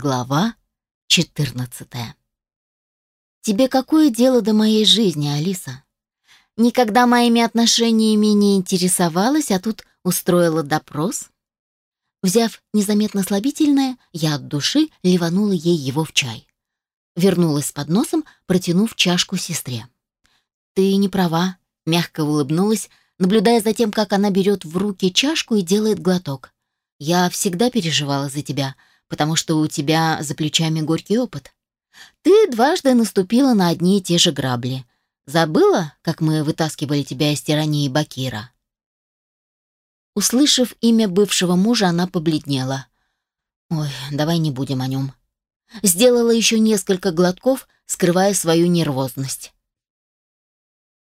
Глава 14. Тебе какое дело до моей жизни, Алиса? Никогда моими отношениями не интересовалась, а тут устроила допрос? Взяв незаметно слабительное, я от души ливанула ей его в чай. Вернулась с подносом, протянув чашку сестре. «Ты не права», — мягко улыбнулась, наблюдая за тем, как она берет в руки чашку и делает глоток. «Я всегда переживала за тебя», — потому что у тебя за плечами горький опыт. Ты дважды наступила на одни и те же грабли. Забыла, как мы вытаскивали тебя из тирании Бакира?» Услышав имя бывшего мужа, она побледнела. «Ой, давай не будем о нем». Сделала еще несколько глотков, скрывая свою нервозность.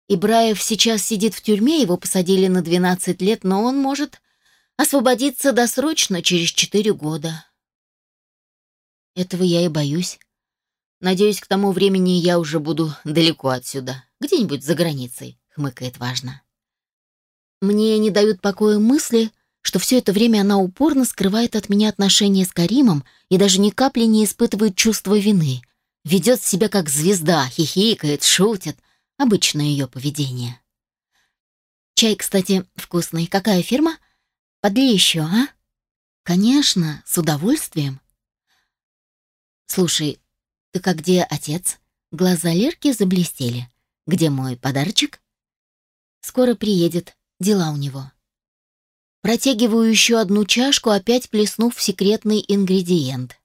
Ибраев сейчас сидит в тюрьме, его посадили на 12 лет, но он может освободиться досрочно через 4 года. Этого я и боюсь. Надеюсь, к тому времени я уже буду далеко отсюда, где-нибудь за границей, хмыкает важно. Мне не дают покоя мысли, что все это время она упорно скрывает от меня отношения с Каримом и даже ни капли не испытывает чувства вины. Ведет себя как звезда, хихикает, шутит. Обычное ее поведение. Чай, кстати, вкусный. Какая фирма? Подли еще, а? Конечно, с удовольствием. «Слушай, так а где отец?» Глаза Лерки заблестели. «Где мой подарочек?» «Скоро приедет. Дела у него». Протягиваю еще одну чашку, опять плеснув секретный ингредиент.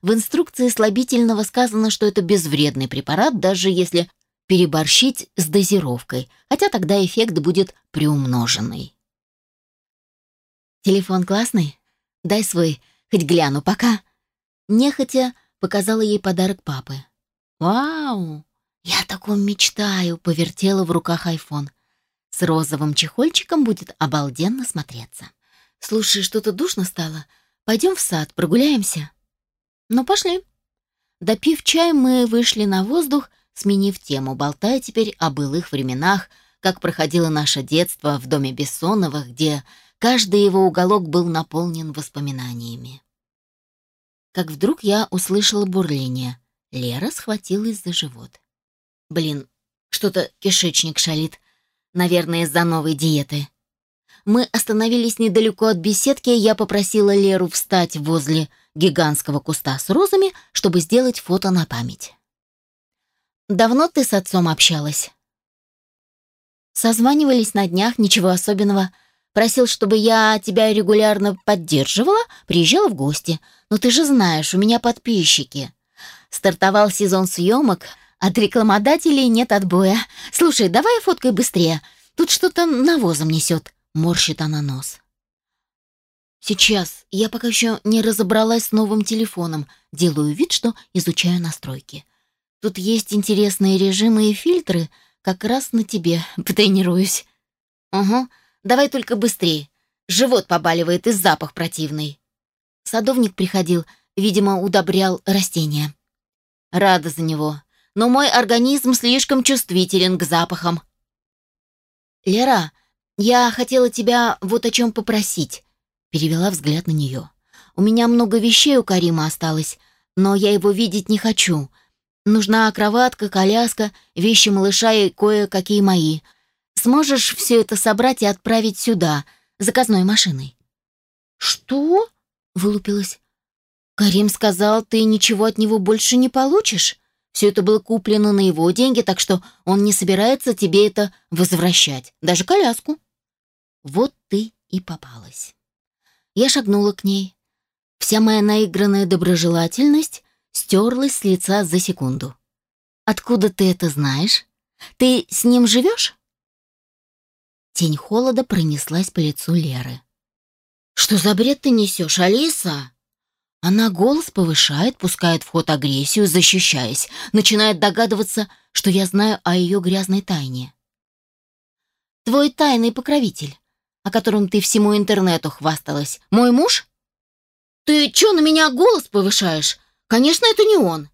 В инструкции слабительного сказано, что это безвредный препарат, даже если переборщить с дозировкой, хотя тогда эффект будет приумноженный. «Телефон классный? Дай свой, хоть гляну пока». Нехотя показала ей подарок папы. «Вау! Я о таком мечтаю!» — повертела в руках айфон. С розовым чехольчиком будет обалденно смотреться. «Слушай, что-то душно стало. Пойдем в сад, прогуляемся?» «Ну, пошли». Допив чай, мы вышли на воздух, сменив тему, болтая теперь о былых временах, как проходило наше детство в доме Бессоновых, где каждый его уголок был наполнен воспоминаниями как вдруг я услышала бурление. Лера схватилась за живот. Блин, что-то кишечник шалит. Наверное, из-за новой диеты. Мы остановились недалеко от беседки, и я попросила Леру встать возле гигантского куста с розами, чтобы сделать фото на память. «Давно ты с отцом общалась?» Созванивались на днях, ничего особенного. Просил, чтобы я тебя регулярно поддерживала, приезжала в гости. Но ты же знаешь, у меня подписчики. Стартовал сезон съемок, от рекламодателей нет отбоя. Слушай, давай фоткай быстрее. Тут что-то навозом несет. Морщит она нос. Сейчас. Я пока еще не разобралась с новым телефоном. Делаю вид, что изучаю настройки. Тут есть интересные режимы и фильтры. Как раз на тебе потренируюсь. Угу. Давай только быстрее. Живот побаливает и запах противный. Садовник приходил, видимо, удобрял растения. Рада за него, но мой организм слишком чувствителен к запахам. Лера, я хотела тебя вот о чем попросить. Перевела взгляд на нее. У меня много вещей у Карима осталось, но я его видеть не хочу. Нужна кроватка, коляска, вещи малыша и кое-какие мои — Сможешь все это собрать и отправить сюда, заказной машиной?» «Что?» — вылупилась. «Карим сказал, ты ничего от него больше не получишь. Все это было куплено на его деньги, так что он не собирается тебе это возвращать, даже коляску». Вот ты и попалась. Я шагнула к ней. Вся моя наигранная доброжелательность стерлась с лица за секунду. «Откуда ты это знаешь? Ты с ним живешь?» Тень холода пронеслась по лицу Леры. «Что за бред ты несешь, Алиса?» Она голос повышает, пускает в ход агрессию, защищаясь, начинает догадываться, что я знаю о ее грязной тайне. «Твой тайный покровитель, о котором ты всему интернету хвасталась, мой муж?» «Ты чё на меня голос повышаешь? Конечно, это не он!»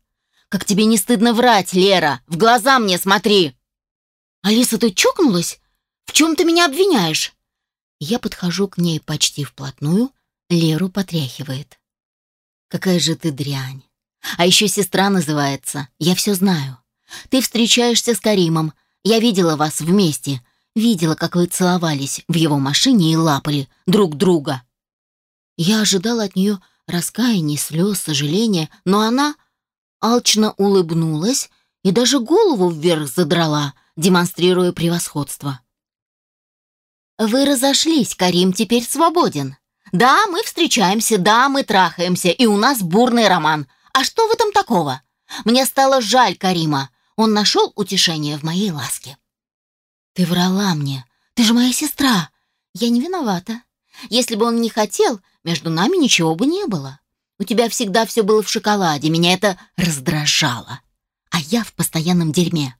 «Как тебе не стыдно врать, Лера? В глаза мне смотри!» «Алиса, ты чокнулась? В чем ты меня Какая же ты дрянь. А еще сестра называется. Я все знаю. Ты встречаешься с Каримом. Я видела вас вместе. Видела, как вы целовались в его машине и лапали друг друга. Я ожидала от нее раскаяния, слез, сожаления, но она алчно улыбнулась и даже голову вверх задрала, демонстрируя превосходство. «Вы разошлись, Карим теперь свободен. Да, мы встречаемся, да, мы трахаемся, и у нас бурный роман. А что в этом такого? Мне стало жаль Карима. Он нашел утешение в моей ласке». «Ты врала мне. Ты же моя сестра. Я не виновата. Если бы он не хотел, между нами ничего бы не было. У тебя всегда все было в шоколаде, меня это раздражало. А я в постоянном дерьме.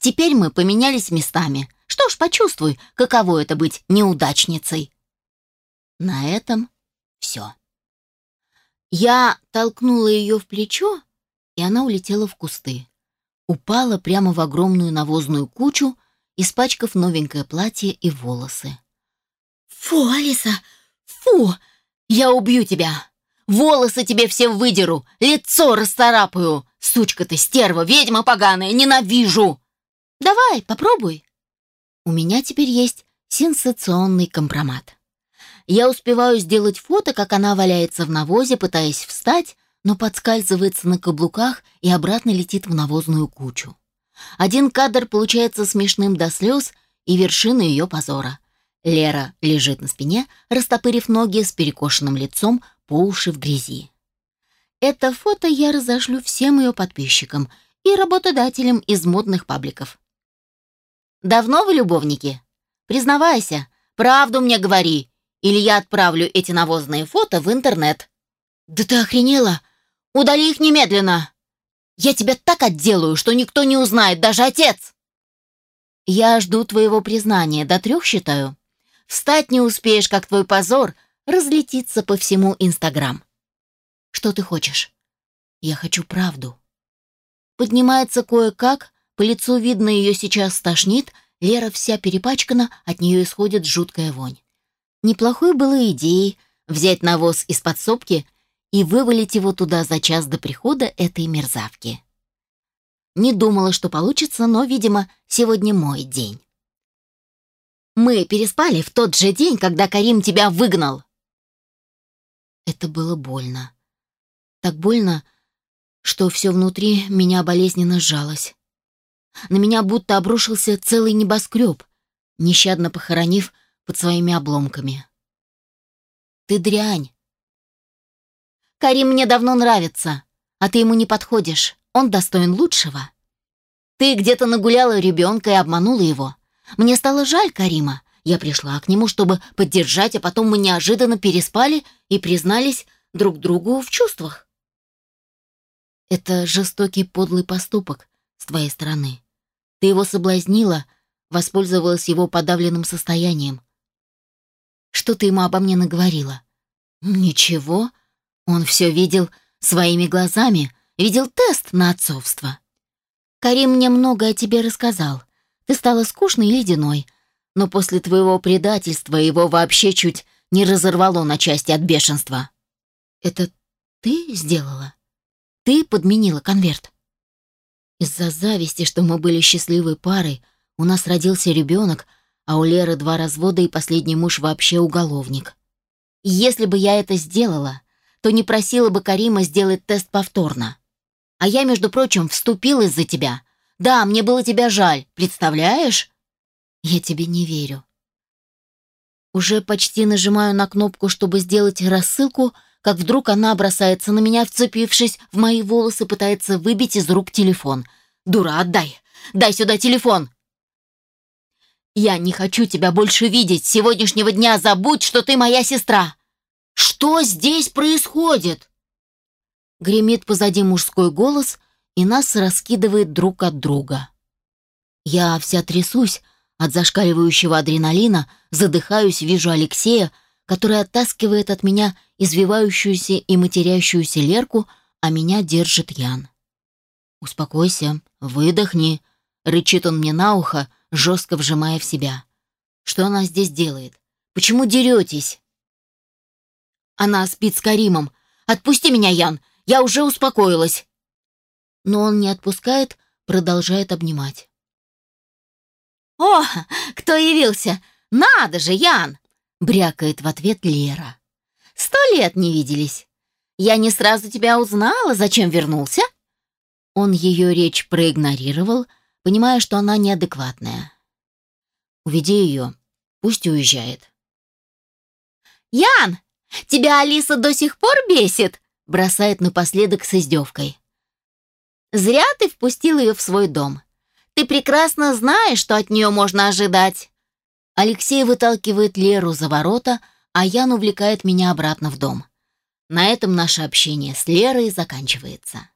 Теперь мы поменялись местами. Что ж, почувствуй, каково это быть неудачницей. На этом все. Я толкнула ее в плечо, и она улетела в кусты. Упала прямо в огромную навозную кучу, испачкав новенькое платье и волосы. «Фу, Алиса! Фу! Я убью тебя! Волосы тебе все выдеру, лицо расцарапаю! Сучка ты, стерва, ведьма поганая, ненавижу! Давай, попробуй!» У меня теперь есть сенсационный компромат. Я успеваю сделать фото, как она валяется в навозе, пытаясь встать, но подскальзывается на каблуках и обратно летит в навозную кучу. Один кадр получается смешным до слез и вершина ее позора. Лера лежит на спине, растопырив ноги с перекошенным лицом по уши в грязи. Это фото я разошлю всем ее подписчикам и работодателям из модных пабликов. «Давно вы любовники? Признавайся, правду мне говори, или я отправлю эти навозные фото в интернет». «Да ты охренела? Удали их немедленно! Я тебя так отделаю, что никто не узнает, даже отец!» «Я жду твоего признания, до трех считаю. Встать не успеешь, как твой позор разлетится по всему Инстаграм. Что ты хочешь? Я хочу правду. Поднимается кое-как, по лицу видно ее сейчас стошнит, Лера вся перепачкана, от нее исходит жуткая вонь. Неплохой было идеей взять навоз из подсобки и вывалить его туда за час до прихода этой мерзавки. Не думала, что получится, но, видимо, сегодня мой день. Мы переспали в тот же день, когда Карим тебя выгнал. Это было больно. Так больно, что все внутри меня болезненно сжалось. На меня будто обрушился целый небоскреб, нещадно похоронив под своими обломками. Ты дрянь. Карим мне давно нравится, а ты ему не подходишь. Он достоин лучшего. Ты где-то нагуляла ребенка и обманула его. Мне стало жаль Карима. Я пришла к нему, чтобы поддержать, а потом мы неожиданно переспали и признались друг другу в чувствах. Это жестокий подлый поступок с твоей стороны. Ты его соблазнила, воспользовалась его подавленным состоянием. Что ты ему обо мне наговорила? Ничего. Он все видел своими глазами, видел тест на отцовство. Карим мне много о тебе рассказал. Ты стала скучной и ледяной, но после твоего предательства его вообще чуть не разорвало на части от бешенства. Это ты сделала? Ты подменила конверт? Из-за зависти, что мы были счастливой парой, у нас родился ребенок, а у Леры два развода и последний муж вообще уголовник. Если бы я это сделала, то не просила бы Карима сделать тест повторно. А я, между прочим, вступил из-за тебя, да, мне было тебя жаль, представляешь? Я тебе не верю. Уже почти нажимаю на кнопку, чтобы сделать рассылку, как вдруг она бросается на меня, вцепившись в мои волосы, пытается выбить из рук телефон. «Дура, отдай! Дай сюда телефон!» «Я не хочу тебя больше видеть! С сегодняшнего дня забудь, что ты моя сестра!» «Что здесь происходит?» Гремит позади мужской голос, и нас раскидывает друг от друга. Я вся трясусь от зашкаливающего адреналина, задыхаюсь, вижу Алексея, который оттаскивает от меня извивающуюся и матерящуюся Лерку, а меня держит Ян. «Успокойся, выдохни», — рычит он мне на ухо, жестко вжимая в себя. «Что она здесь делает? Почему деретесь?» «Она спит с Каримом. Отпусти меня, Ян! Я уже успокоилась!» Но он не отпускает, продолжает обнимать. «О, кто явился? Надо же, Ян!» — брякает в ответ Лера. «Сто лет не виделись. Я не сразу тебя узнала, зачем вернулся?» Он ее речь проигнорировал, понимая, что она неадекватная. «Уведи ее, пусть уезжает». «Ян, тебя Алиса до сих пор бесит?» бросает напоследок с издевкой. «Зря ты впустил ее в свой дом. Ты прекрасно знаешь, что от нее можно ожидать». Алексей выталкивает Леру за ворота, а Ян увлекает меня обратно в дом. На этом наше общение с Лерой заканчивается.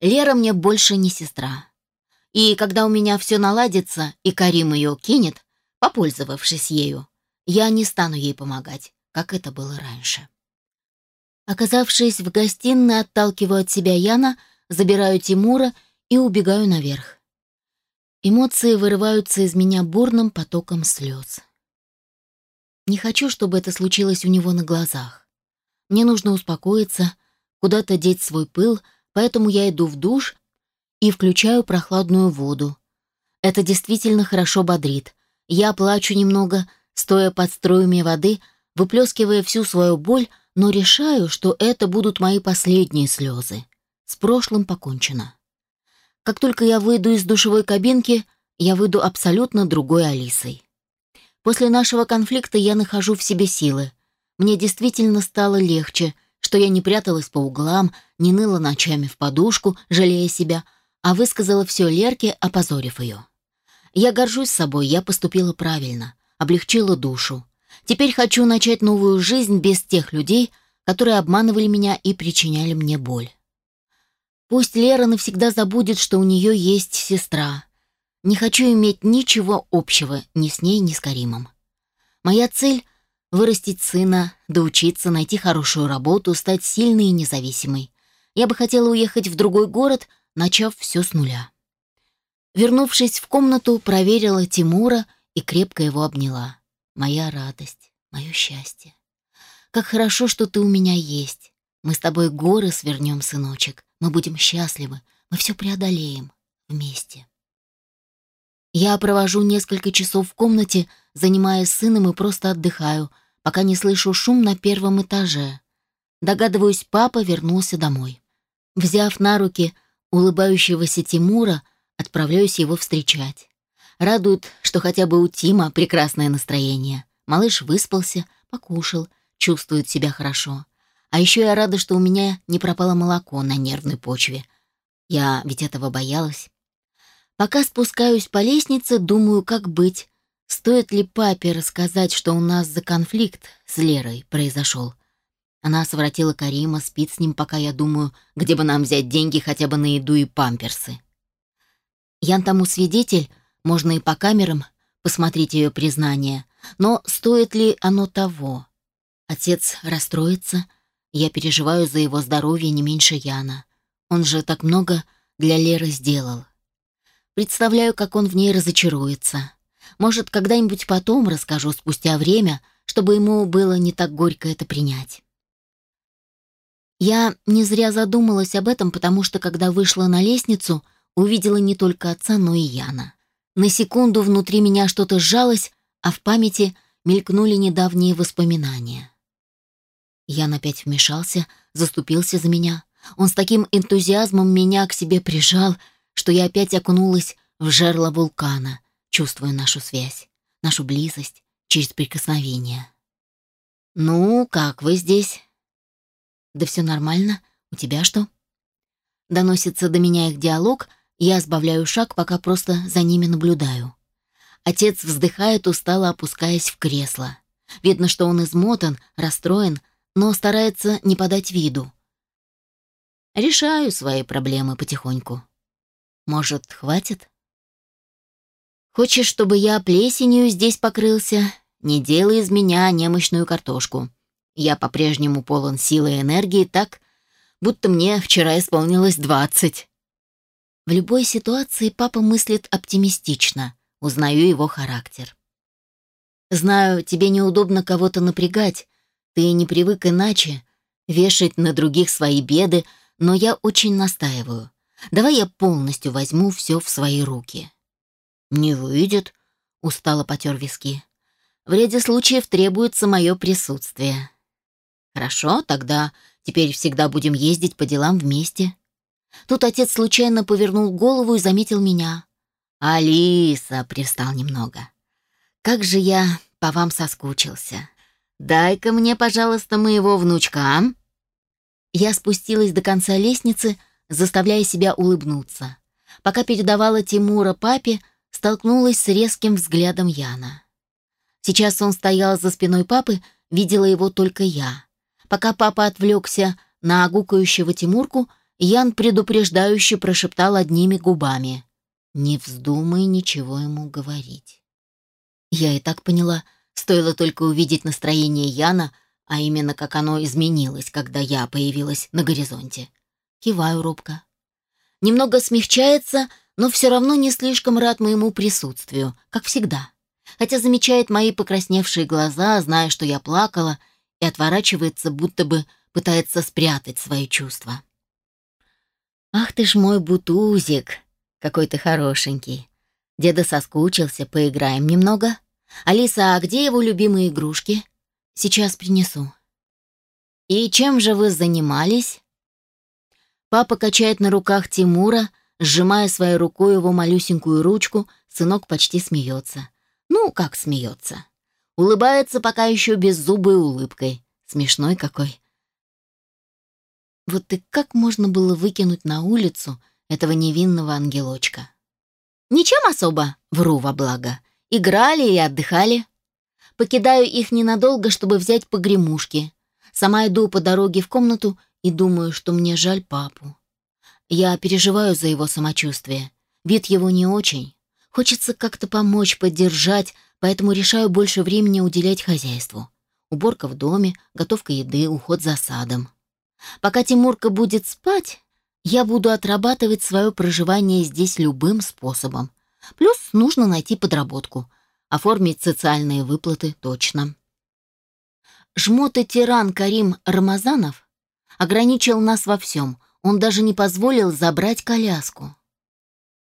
Лера мне больше не сестра. И когда у меня все наладится, и Карим ее кинет, попользовавшись ею, я не стану ей помогать, как это было раньше. Оказавшись в гостиной, отталкиваю от себя Яна, забираю Тимура и убегаю наверх. Эмоции вырываются из меня бурным потоком слез. Не хочу, чтобы это случилось у него на глазах. Мне нужно успокоиться, куда-то деть свой пыл, поэтому я иду в душ и включаю прохладную воду. Это действительно хорошо бодрит. Я плачу немного, стоя под струями воды, выплескивая всю свою боль, но решаю, что это будут мои последние слезы. С прошлым покончено. Как только я выйду из душевой кабинки, я выйду абсолютно другой Алисой. После нашего конфликта я нахожу в себе силы. Мне действительно стало легче, что я не пряталась по углам, не ныла ночами в подушку, жалея себя, а высказала все Лерке, опозорив ее. Я горжусь собой, я поступила правильно, облегчила душу. Теперь хочу начать новую жизнь без тех людей, которые обманывали меня и причиняли мне боль. Пусть Лера навсегда забудет, что у нее есть сестра. Не хочу иметь ничего общего ни с ней, ни с Каримом. Моя цель — вырастить сына, доучиться, найти хорошую работу, стать сильной и независимой. Я бы хотела уехать в другой город, начав все с нуля. Вернувшись в комнату, проверила Тимура и крепко его обняла моя радость, мое счастье. Как хорошо, что ты у меня есть. Мы с тобой горы свернем, сыночек. Мы будем счастливы. Мы все преодолеем вместе. Я провожу несколько часов в комнате, занимаясь сыном и просто отдыхаю, пока не слышу шум на первом этаже. Догадываюсь, папа вернулся домой. Взяв на руки улыбающегося Тимура, отправляюсь его встречать. Радует, что хотя бы у Тима прекрасное настроение. Малыш выспался, покушал, чувствует себя хорошо. А еще я рада, что у меня не пропало молоко на нервной почве. Я ведь этого боялась. Пока спускаюсь по лестнице, думаю, как быть. Стоит ли папе рассказать, что у нас за конфликт с Лерой произошел? Она совратила Карима, спит с ним, пока я думаю, где бы нам взять деньги хотя бы на еду и памперсы. Ян тому свидетель, можно и по камерам посмотреть ее признание. Но стоит ли оно того? Отец расстроится. Я переживаю за его здоровье не меньше Яна. Он же так много для Леры сделал. Представляю, как он в ней разочаруется. Может, когда-нибудь потом расскажу спустя время, чтобы ему было не так горько это принять. Я не зря задумалась об этом, потому что, когда вышла на лестницу, увидела не только отца, но и Яна. На секунду внутри меня что-то сжалось, а в памяти мелькнули недавние воспоминания. Ян опять вмешался, заступился за меня. Он с таким энтузиазмом меня к себе прижал, что я опять окунулась в жерло вулкана, чувствуя нашу связь, нашу близость через прикосновение. «Ну, как вы здесь?» «Да все нормально. У тебя что?» Доносится до меня их диалог, я сбавляю шаг, пока просто за ними наблюдаю. Отец вздыхает, устало опускаясь в кресло. Видно, что он измотан, расстроен, но старается не подать виду. Решаю свои проблемы потихоньку. Может, хватит? Хочешь, чтобы я плесенью здесь покрылся? Не делай из меня немощную картошку. Я по-прежнему полон силы и энергии так, будто мне вчера исполнилось двадцать. В любой ситуации папа мыслит оптимистично. Узнаю его характер. Знаю, тебе неудобно кого-то напрягать. Ты не привык иначе. вешать на других свои беды, но я очень настаиваю. Давай я полностью возьму все в свои руки. Не выйдет, устало потер виски. В ряде случаев требуется мое присутствие. Хорошо, тогда теперь всегда будем ездить по делам вместе. Тут отец случайно повернул голову и заметил меня. «Алиса!» — привстал немного. «Как же я по вам соскучился. Дай-ка мне, пожалуйста, моего внучка, а?» Я спустилась до конца лестницы, заставляя себя улыбнуться. Пока передавала Тимура папе, столкнулась с резким взглядом Яна. Сейчас он стоял за спиной папы, видела его только я. Пока папа отвлекся на огукающего Тимурку, Ян предупреждающе прошептал одними губами. «Не вздумай ничего ему говорить». Я и так поняла, стоило только увидеть настроение Яна, а именно как оно изменилось, когда я появилась на горизонте. Киваю робко. Немного смягчается, но все равно не слишком рад моему присутствию, как всегда. Хотя замечает мои покрасневшие глаза, зная, что я плакала, и отворачивается, будто бы пытается спрятать свои чувства. «Ах ты ж мой бутузик! Какой ты хорошенький! Деда соскучился, поиграем немного. Алиса, а где его любимые игрушки? Сейчас принесу». «И чем же вы занимались?» Папа качает на руках Тимура, сжимая своей рукой его малюсенькую ручку, сынок почти смеется. Ну, как смеется. Улыбается пока еще беззубой улыбкой. Смешной какой. Вот и как можно было выкинуть на улицу этого невинного ангелочка? Ничем особо, вру во благо. Играли и отдыхали. Покидаю их ненадолго, чтобы взять погремушки. Сама иду по дороге в комнату и думаю, что мне жаль папу. Я переживаю за его самочувствие. Вид его не очень. Хочется как-то помочь, поддержать, поэтому решаю больше времени уделять хозяйству. Уборка в доме, готовка еды, уход за садом. Пока Тимурка будет спать, я буду отрабатывать свое проживание здесь любым способом. Плюс нужно найти подработку. Оформить социальные выплаты точно. Жмоты тиран Карим Рамазанов ограничил нас во всем. Он даже не позволил забрать коляску.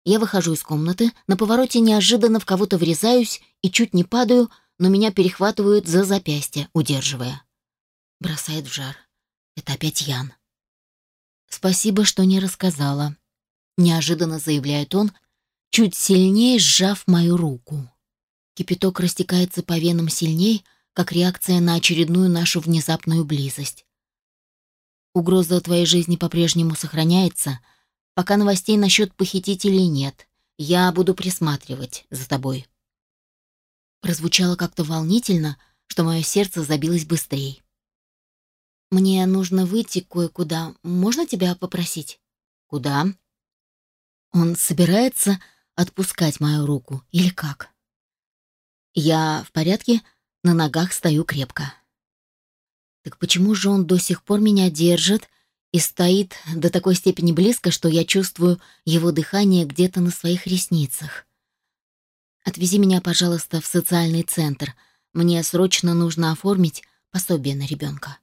Я выхожу из комнаты, на повороте неожиданно в кого-то врезаюсь и чуть не падаю, но меня перехватывают за запястье, удерживая. Бросает в жар. Это опять Ян. «Спасибо, что не рассказала», — неожиданно заявляет он, чуть сильнее сжав мою руку. Кипяток растекается по венам сильней, как реакция на очередную нашу внезапную близость. Угроза твоей жизни по-прежнему сохраняется, пока новостей насчет похитителей нет. Я буду присматривать за тобой. Прозвучало как-то волнительно, что мое сердце забилось быстрее. Мне нужно выйти кое-куда. Можно тебя попросить? Куда? Он собирается отпускать мою руку или как? Я в порядке, на ногах стою крепко. Так почему же он до сих пор меня держит и стоит до такой степени близко, что я чувствую его дыхание где-то на своих ресницах? Отвези меня, пожалуйста, в социальный центр. Мне срочно нужно оформить пособие на ребенка.